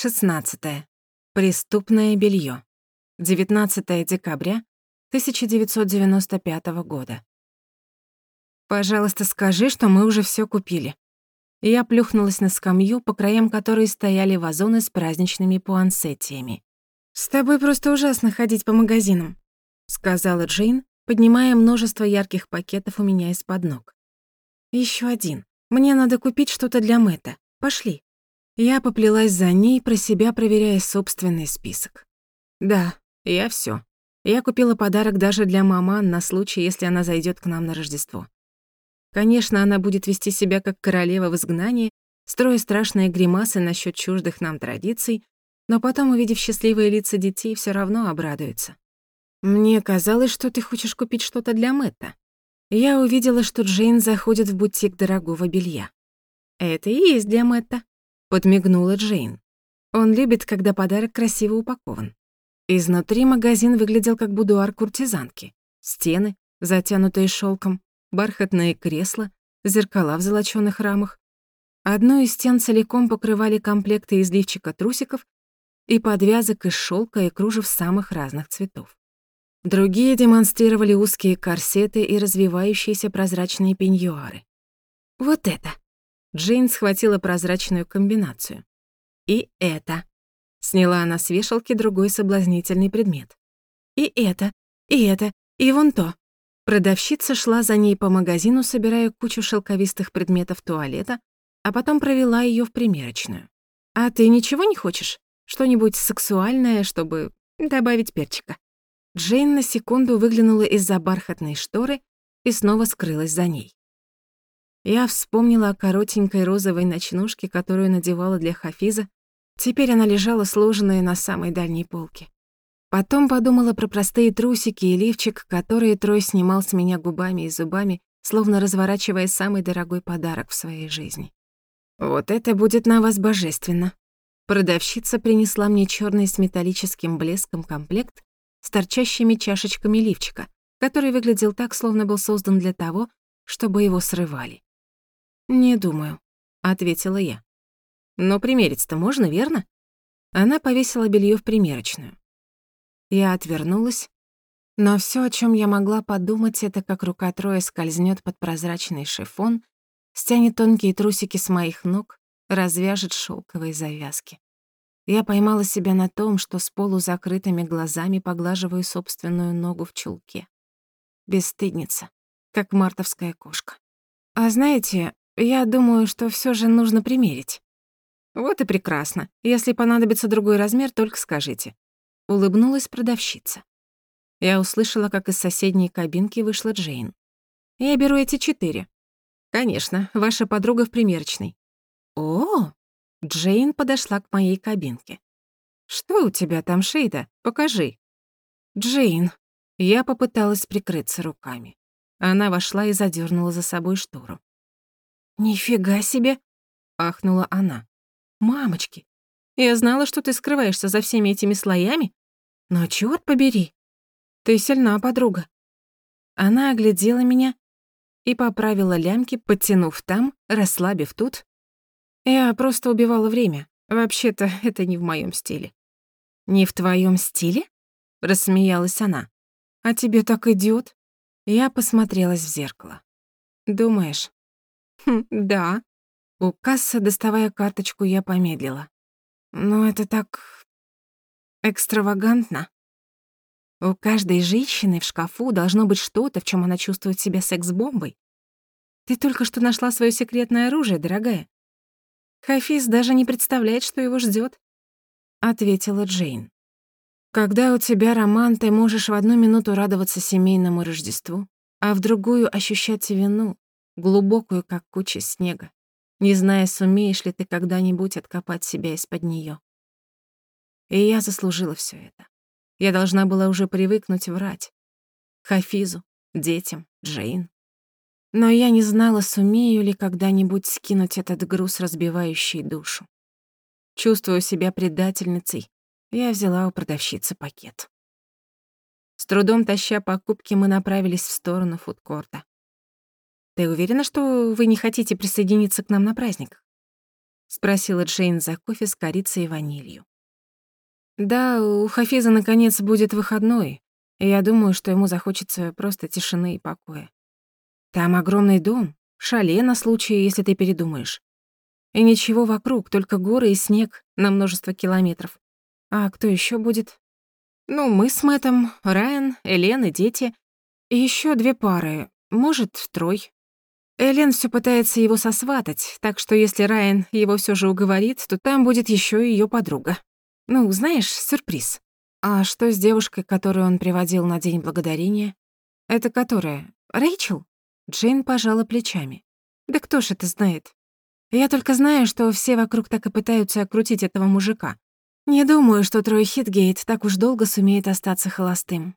16. Преступное белье. 19 декабря 1995 года. «Пожалуйста, скажи, что мы уже всё купили». Я плюхнулась на скамью, по краям которой стояли вазоны с праздничными пуансеттиями. «С тобой просто ужасно ходить по магазинам», — сказала Джейн, поднимая множество ярких пакетов у меня из-под ног. «Ещё один. Мне надо купить что-то для Мэтта. Пошли». Я поплелась за ней, про себя проверяя собственный список. Да, я всё. Я купила подарок даже для маман на случай, если она зайдёт к нам на Рождество. Конечно, она будет вести себя как королева в изгнании, строя страшные гримасы насчёт чуждых нам традиций, но потом, увидев счастливые лица детей, всё равно обрадуется. Мне казалось, что ты хочешь купить что-то для Мэтта. Я увидела, что Джейн заходит в бутик дорогого белья. Это и есть для Мэтта подмигнула Джейн. Он любит, когда подарок красиво упакован. Изнутри магазин выглядел как будуар куртизанки. Стены, затянутые шелком, бархатные кресла, зеркала в золочёных рамах. Одну из стен целиком покрывали комплекты из лифчика трусиков и подвязок из шелка и кружев самых разных цветов. Другие демонстрировали узкие корсеты и развивающиеся прозрачные пеньюары. Вот это. Джейн схватила прозрачную комбинацию. «И это». Сняла она с вешалки другой соблазнительный предмет. «И это, и это, и вон то». Продавщица шла за ней по магазину, собирая кучу шелковистых предметов туалета, а потом провела её в примерочную. «А ты ничего не хочешь? Что-нибудь сексуальное, чтобы добавить перчика?» Джейн на секунду выглянула из-за бархатной шторы и снова скрылась за ней. Я вспомнила о коротенькой розовой ночнушке, которую надевала для Хафиза. Теперь она лежала сложенная на самой дальней полке. Потом подумала про простые трусики и лифчик, которые Трой снимал с меня губами и зубами, словно разворачивая самый дорогой подарок в своей жизни. «Вот это будет на вас божественно». Продавщица принесла мне чёрный с металлическим блеском комплект с торчащими чашечками лифчика, который выглядел так, словно был создан для того, чтобы его срывали. «Не думаю», — ответила я. «Но примерить-то можно, верно?» Она повесила белье в примерочную. Я отвернулась, но все, о чем я могла подумать, это как рука Троя скользнет под прозрачный шифон, стянет тонкие трусики с моих ног, развяжет шелковые завязки. Я поймала себя на том, что с полузакрытыми глазами поглаживаю собственную ногу в чулке. Бесстыдница, как мартовская кошка. А знаете, я думаю, что всё же нужно примерить. Вот и прекрасно. Если понадобится другой размер, только скажите. Улыбнулась продавщица. Я услышала, как из соседней кабинки вышла Джейн. Я беру эти четыре. Конечно, ваша подруга в примерочной. О, Джейн подошла к моей кабинке. Что у тебя там, Шейда? Покажи. Джейн. Я попыталась прикрыться руками. Она вошла и задернула за собой штору. «Нифига себе!» — ахнула она. «Мамочки, я знала, что ты скрываешься за всеми этими слоями, но чёрт побери, ты сильна, подруга». Она оглядела меня и поправила лямки, подтянув там, расслабив тут. Я просто убивала время. Вообще-то это не в моём стиле. «Не в твоём стиле?» — рассмеялась она. «А тебе так идёт?» Я посмотрелась в зеркало. «Думаешь, да. У кассы, доставая карточку, я помедлила. Но это так... экстравагантно. У каждой женщины в шкафу должно быть что-то, в чем она чувствует себя секс-бомбой. Ты только что нашла свое секретное оружие, дорогая. Хафиз даже не представляет, что его ждет, ответила Джейн. Когда у тебя роман, ты можешь в одну минуту радоваться семейному Рождеству, а в другую ощущать вину, глубокую, как куча снега, не зная, сумеешь ли ты когда-нибудь откопать себя из-под неё. И я заслужила всё это. Я должна была уже привыкнуть врать. Хафизу, детям, Джейн. Но я не знала, сумею ли когда-нибудь скинуть этот груз, разбивающий душу. Чувствуя себя предательницей, я взяла у продавщицы пакет. С трудом таща покупки, мы направились в сторону фудкорта. Ты уверена, что вы не хотите присоединиться к нам на праздник? спросила Джейн за кофе с корицей и ванилью. Да, у Хафиза наконец будет выходной, и я думаю, что ему захочется просто тишины и покоя. Там огромный дом, шале на случай, если ты передумаешь. И ничего вокруг, только горы и снег на множество километров. А кто еще будет? Ну, мы с Мэттом, Райан, Элен и дети. И еще две пары, может, трой. Элен все пытается его сосватать, так что если Райан его все же уговорит, то там будет еще ее подруга. Ну, знаешь, сюрприз. А что с девушкой, которую он приводил на День Благодарения? Это которая? Рэйчел? Джейн пожала плечами. Да кто ж это знает? Я только знаю, что все вокруг так и пытаются окрутить этого мужика. Не думаю, что Трой Хитгейт так уж долго сумеет остаться холостым.